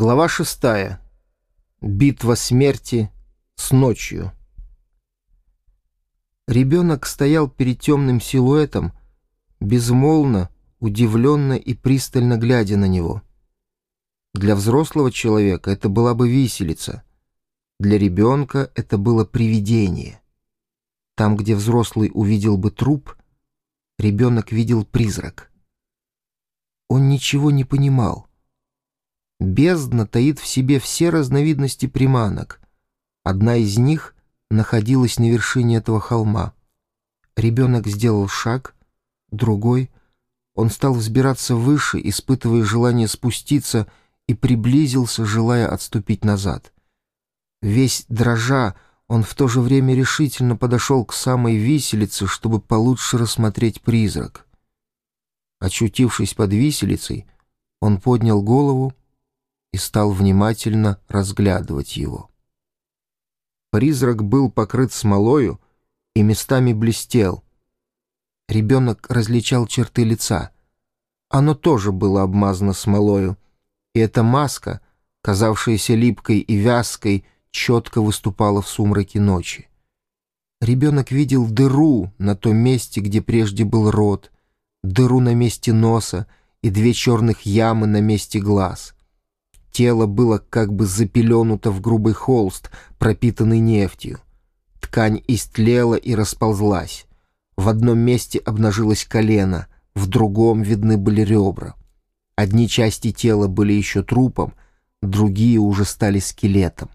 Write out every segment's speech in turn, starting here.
Глава шестая. Битва смерти с ночью. Ребенок стоял перед темным силуэтом, безмолвно, удивленно и пристально глядя на него. Для взрослого человека это была бы виселица, для ребенка это было привидение. Там, где взрослый увидел бы труп, ребенок видел призрак. Он ничего не понимал. Бездна таит в себе все разновидности приманок. Одна из них находилась на вершине этого холма. Ребенок сделал шаг, другой. Он стал взбираться выше, испытывая желание спуститься, и приблизился, желая отступить назад. Весь дрожа, он в то же время решительно подошел к самой виселице, чтобы получше рассмотреть призрак. Очутившись под виселицей, он поднял голову и стал внимательно разглядывать его. Призрак был покрыт смолою и местами блестел. Ребенок различал черты лица. Оно тоже было обмазано смолою, и эта маска, казавшаяся липкой и вязкой, четко выступала в сумраке ночи. Ребенок видел дыру на том месте, где прежде был рот, дыру на месте носа и две черных ямы на месте глаз — Тело было как бы запеленуто в грубый холст, пропитанный нефтью. Ткань истлела и расползлась. В одном месте обнажилось колено, в другом видны были ребра. Одни части тела были еще трупом, другие уже стали скелетом.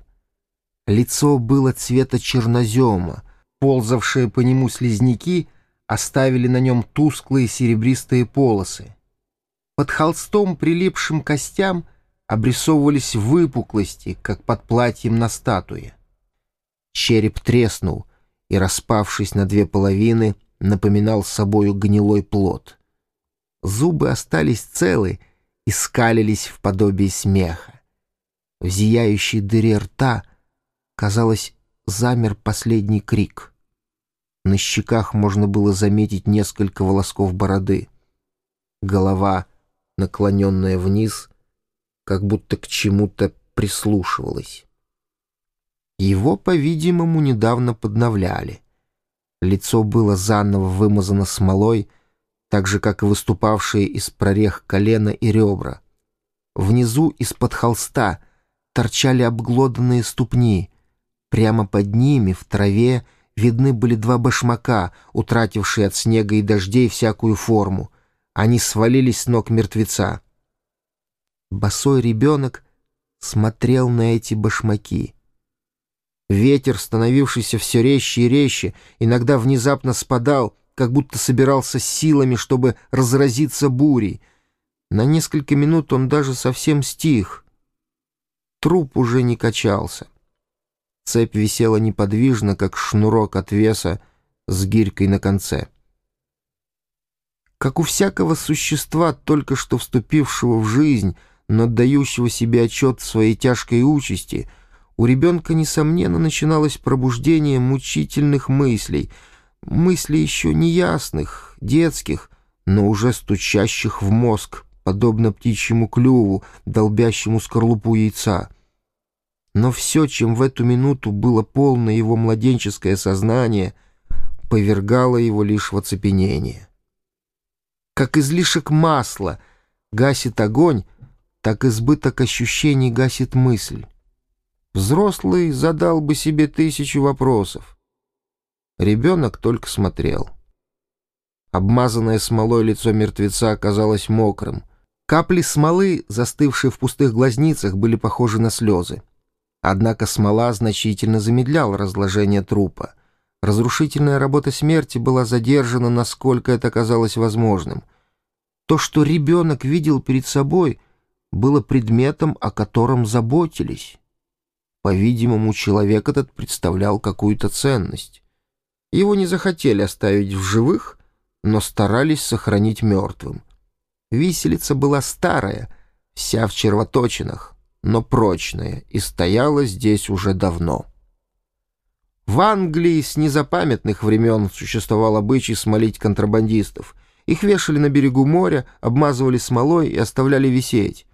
Лицо было цвета чернозема, ползавшие по нему слизняки оставили на нем тусклые серебристые полосы. Под холстом, прилипшим костям, обрисовывались выпуклости, как под платьем на статуе. Череп треснул и, распавшись на две половины, напоминал собою гнилой плод. Зубы остались целы и скалились в подобии смеха. В зияющей дыре рта, казалось, замер последний крик. На щеках можно было заметить несколько волосков бороды. Голова, наклоненная вниз — как будто к чему-то прислушивалась. Его, по-видимому, недавно подновляли. Лицо было заново вымазано смолой, так же, как и выступавшие из прорех колена и ребра. Внизу из-под холста торчали обглоданные ступни. Прямо под ними, в траве, видны были два башмака, утратившие от снега и дождей всякую форму. Они свалились с ног мертвеца. Босой ребенок смотрел на эти башмаки. Ветер, становившийся все резче и резче, иногда внезапно спадал, как будто собирался силами, чтобы разразиться бурей. На несколько минут он даже совсем стих. Труп уже не качался. Цепь висела неподвижно, как шнурок от веса с гирькой на конце. Как у всякого существа, только что вступившего в жизнь, но отдающего себе отчет в своей тяжкой участи, у ребенка, несомненно, начиналось пробуждение мучительных мыслей, мыслей еще неясных, детских, но уже стучащих в мозг, подобно птичьему клюву, долбящему скорлупу яйца. Но все, чем в эту минуту было полно его младенческое сознание, повергало его лишь в оцепенение. Как излишек масла гасит огонь, так избыток ощущений гасит мысль. Взрослый задал бы себе тысячу вопросов. Ребенок только смотрел. Обмазанное смолой лицо мертвеца оказалось мокрым. Капли смолы, застывшие в пустых глазницах, были похожи на слезы. Однако смола значительно замедляла разложение трупа. Разрушительная работа смерти была задержана, насколько это казалось возможным. То, что ребенок видел перед собой, было предметом, о котором заботились. По-видимому, человек этот представлял какую-то ценность. Его не захотели оставить в живых, но старались сохранить мертвым. Виселица была старая, вся в червоточинах, но прочная, и стояла здесь уже давно. В Англии с незапамятных времен существовал обычай смолить контрабандистов. Их вешали на берегу моря, обмазывали смолой и оставляли висеть.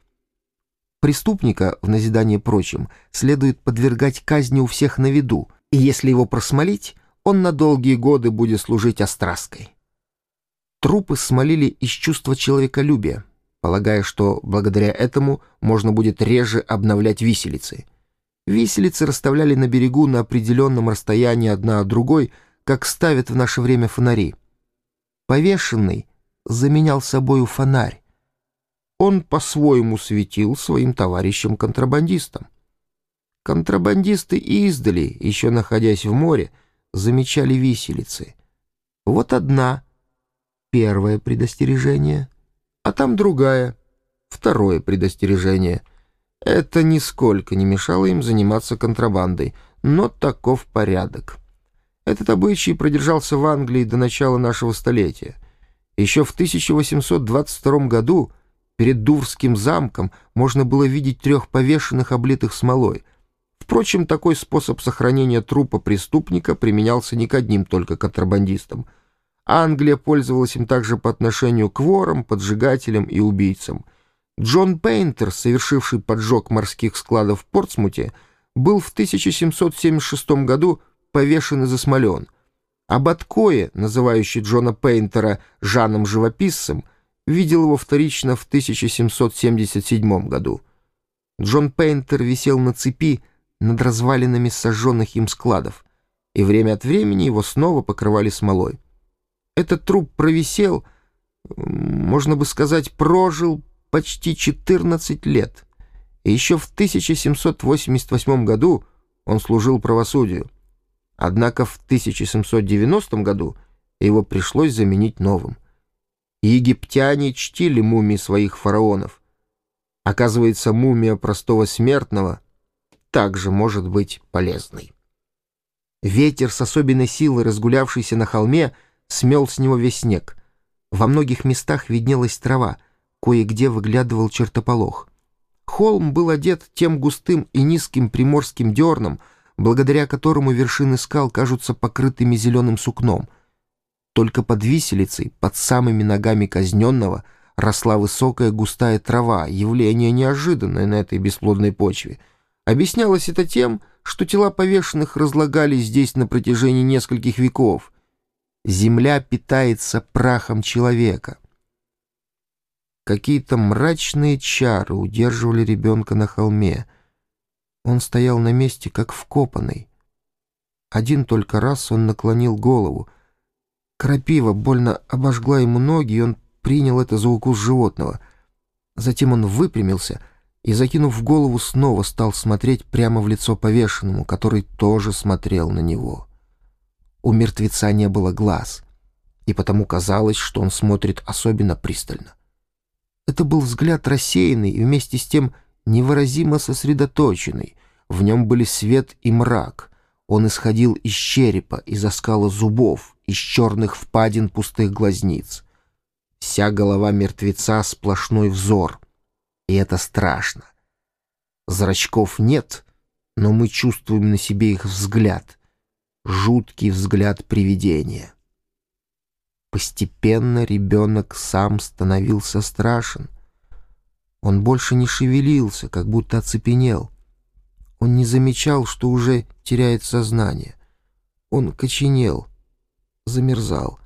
Преступника, в назидание прочим, следует подвергать казни у всех на виду, и если его просмолить, он на долгие годы будет служить остраской. Трупы смолили из чувства человеколюбия, полагая, что благодаря этому можно будет реже обновлять виселицы. Виселицы расставляли на берегу на определенном расстоянии одна от другой, как ставят в наше время фонари. Повешенный заменял собою фонарь. Он по-своему светил своим товарищам-контрабандистам. Контрабандисты издали, еще находясь в море, замечали виселицы. Вот одна, первое предостережение, а там другая, второе предостережение. Это нисколько не мешало им заниматься контрабандой, но таков порядок. Этот обычай продержался в Англии до начала нашего столетия. Еще в 1822 году перед Дурским замком можно было видеть трех повешенных, облитых смолой. Впрочем, такой способ сохранения трупа преступника применялся не к одним только контрабандистам. Англия пользовалась им также по отношению к ворам, поджигателям и убийцам. Джон Пейнтер, совершивший поджог морских складов в Портсмуте, был в 1776 году повешен и засмолен. А Баткое, называющий Джона Пейнтера Жаном-живописцем, видел его вторично в 1777 году. Джон Пейнтер висел на цепи над развалинами сожженных им складов, и время от времени его снова покрывали смолой. Этот труп провисел, можно бы сказать, прожил почти 14 лет, и еще в 1788 году он служил правосудию. Однако в 1790 году его пришлось заменить новым. Египтяне чтили мумии своих фараонов. Оказывается, мумия простого смертного также может быть полезной. Ветер с особенной силой, разгулявшийся на холме, смел с него весь снег. Во многих местах виднелась трава, кое-где выглядывал чертополох. Холм был одет тем густым и низким приморским дерном, благодаря которому вершины скал кажутся покрытыми зеленым сукном. Только под виселицей, под самыми ногами казненного, росла высокая густая трава, явление неожиданное на этой бесплодной почве. Объяснялось это тем, что тела повешенных разлагались здесь на протяжении нескольких веков. Земля питается прахом человека. Какие-то мрачные чары удерживали ребенка на холме — он стоял на месте, как вкопанный. Один только раз он наклонил голову. Крапива больно обожгла ему ноги, и он принял это за укус животного. Затем он выпрямился и, закинув голову, снова стал смотреть прямо в лицо повешенному, который тоже смотрел на него. У мертвеца не было глаз, и потому казалось, что он смотрит особенно пристально. Это был взгляд рассеянный и вместе с тем невыразимо сосредоточенный, в нем были свет и мрак. Он исходил из черепа, из оскала зубов, из черных впадин пустых глазниц. Вся голова мертвеца — сплошной взор. И это страшно. Зрачков нет, но мы чувствуем на себе их взгляд. Жуткий взгляд привидения. Постепенно ребенок сам становился страшен — он больше не шевелился, как будто оцепенел. Он не замечал, что уже теряет сознание. Он коченел, замерзал.